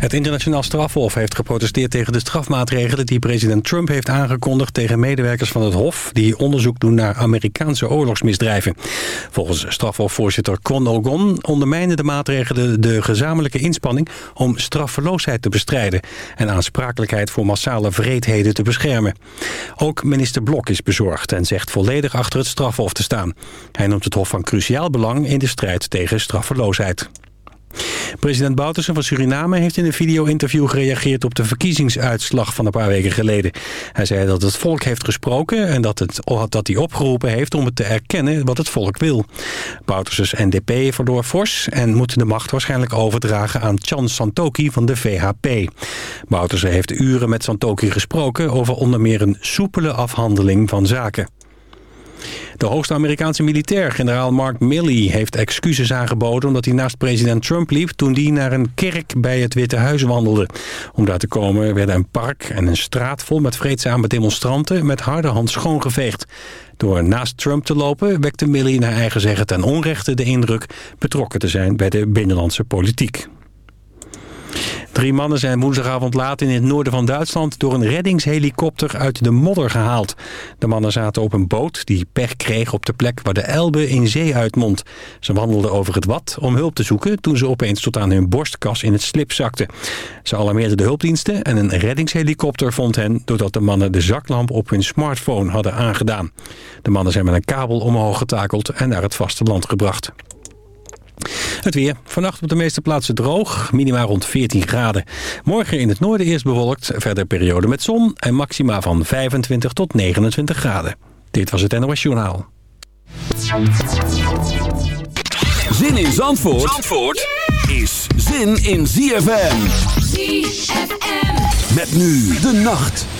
Het internationaal strafhof heeft geprotesteerd tegen de strafmaatregelen... die president Trump heeft aangekondigd tegen medewerkers van het Hof... die onderzoek doen naar Amerikaanse oorlogsmisdrijven. Volgens strafhofvoorzitter Kwon Ogon ondermijnen de maatregelen de gezamenlijke inspanning... om straffeloosheid te bestrijden... en aansprakelijkheid voor massale vreedheden te beschermen. Ook minister Blok is bezorgd en zegt volledig achter het strafhof te staan. Hij noemt het Hof van cruciaal belang in de strijd tegen straffeloosheid. President Bouterse van Suriname heeft in een video-interview gereageerd op de verkiezingsuitslag van een paar weken geleden. Hij zei dat het volk heeft gesproken en dat, het, dat hij opgeroepen heeft om het te erkennen wat het volk wil. Bouterses NDP verloor fors en moet de macht waarschijnlijk overdragen aan Chan Santoki van de VHP. Bouterse heeft uren met Santoki gesproken over onder meer een soepele afhandeling van zaken. De hoogste Amerikaanse militair, generaal Mark Milley, heeft excuses aangeboden... omdat hij naast president Trump liep toen hij naar een kerk bij het Witte Huis wandelde. Om daar te komen werden een park en een straat vol met vreedzame demonstranten... met harde hand schoongeveegd. Door naast Trump te lopen wekte Milley naar eigen zeggen ten onrechte de indruk... betrokken te zijn bij de binnenlandse politiek. Drie mannen zijn woensdagavond laat in het noorden van Duitsland... door een reddingshelikopter uit de modder gehaald. De mannen zaten op een boot die pech kreeg op de plek waar de Elbe in zee uitmondt. Ze wandelden over het Wad om hulp te zoeken... toen ze opeens tot aan hun borstkas in het slip zakten. Ze alarmeerden de hulpdiensten en een reddingshelikopter vond hen... doordat de mannen de zaklamp op hun smartphone hadden aangedaan. De mannen zijn met een kabel omhoog getakeld en naar het vasteland gebracht. Het weer. Vannacht op de meeste plaatsen droog. Minima rond 14 graden. Morgen in het noorden eerst bewolkt. Verder periode met zon. En maxima van 25 tot 29 graden. Dit was het NOS Journaal. Zin in Zandvoort, Zandvoort is zin in ZFM. ZFM. Met nu de nacht.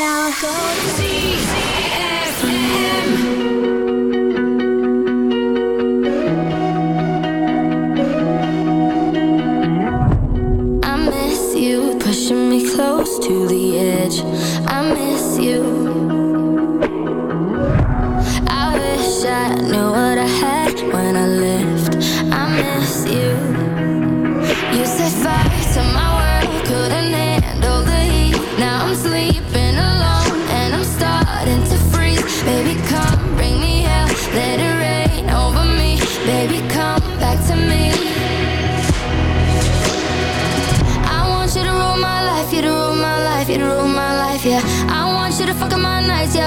Baby, come back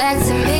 back to me.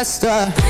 faster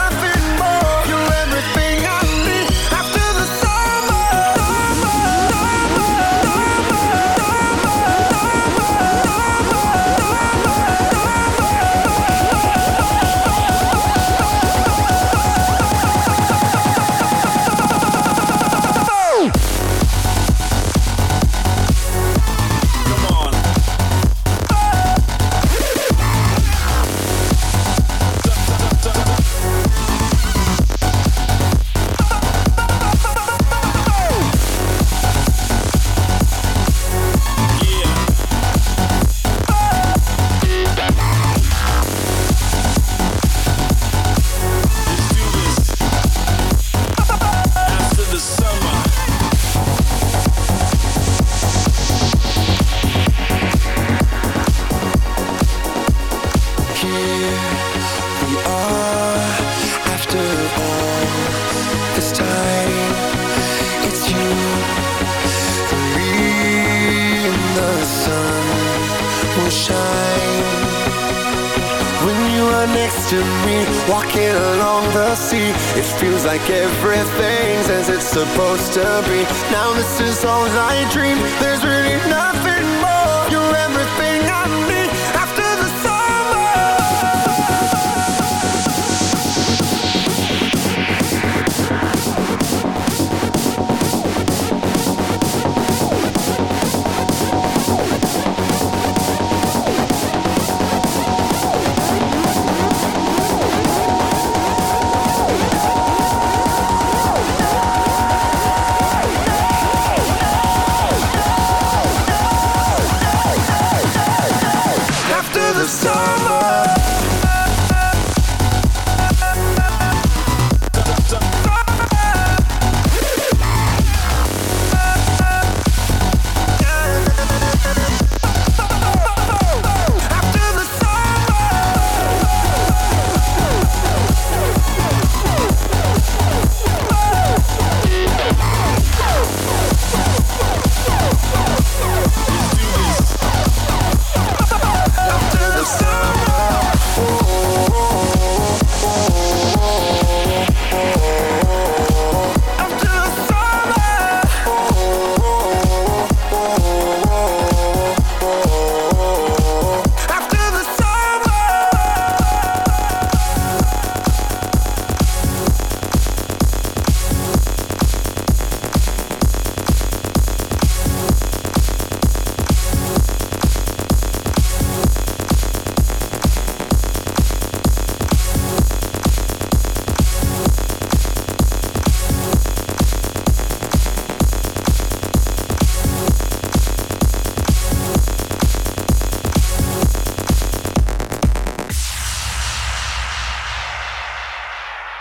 to. Now this is all I dream. There's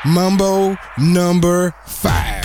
Mambo number five.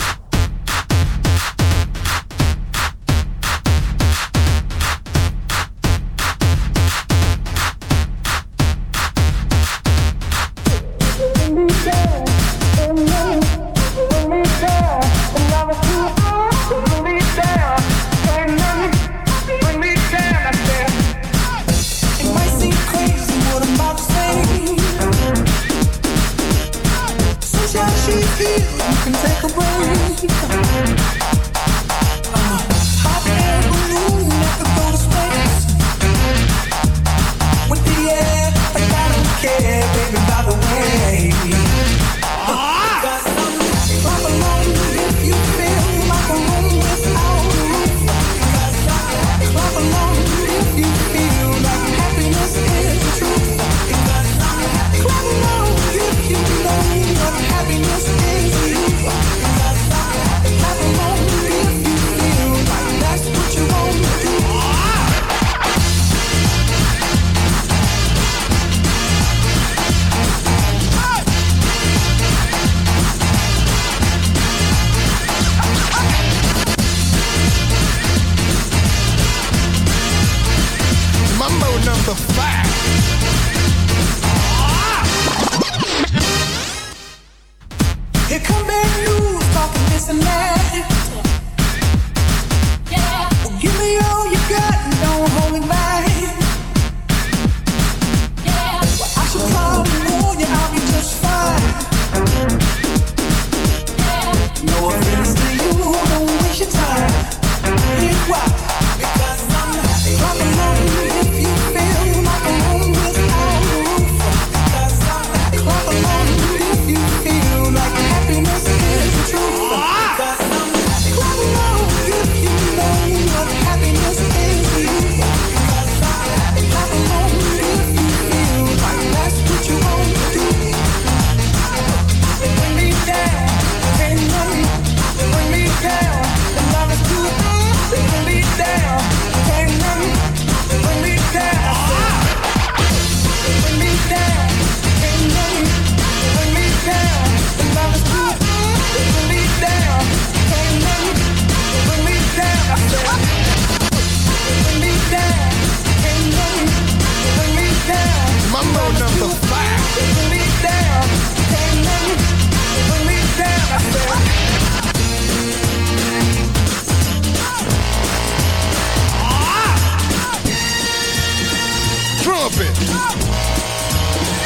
quoi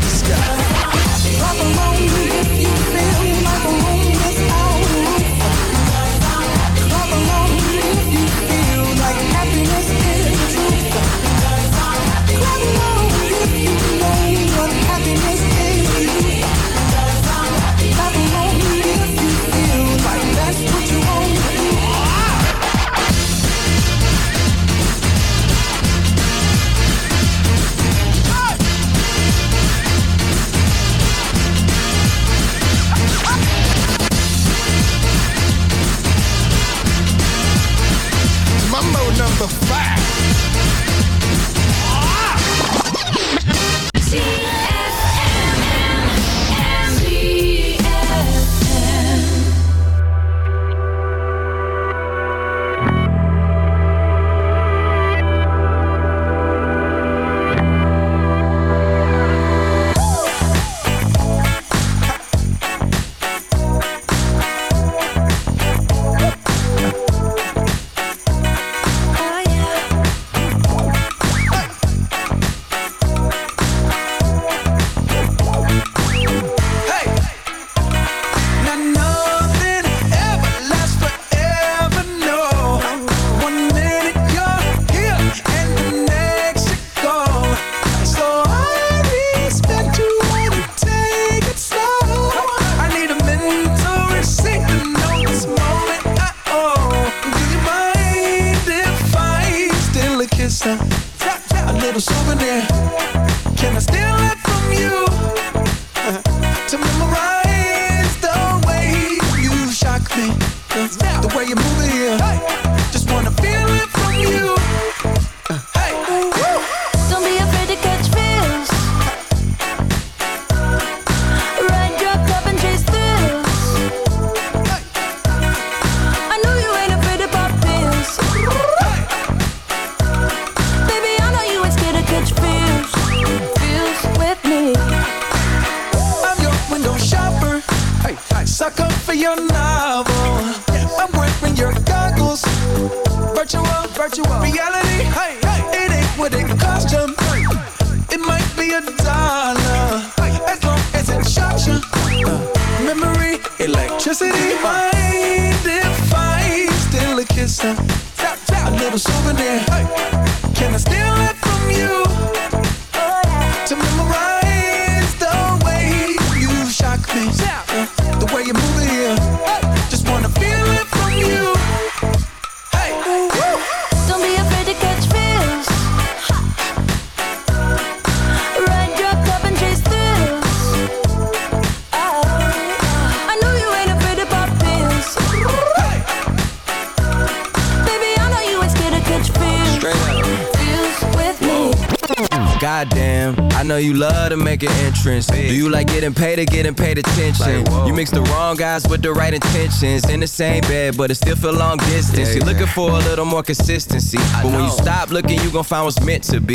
the sky. Getting paid or getting paid attention? you mix the wrong guys with the right intentions. In the same bed, but it still feel long distance. You're looking for a little more consistency. but when you stop looking, you gon' find what's meant to be.